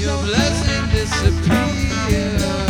your blessing disappear.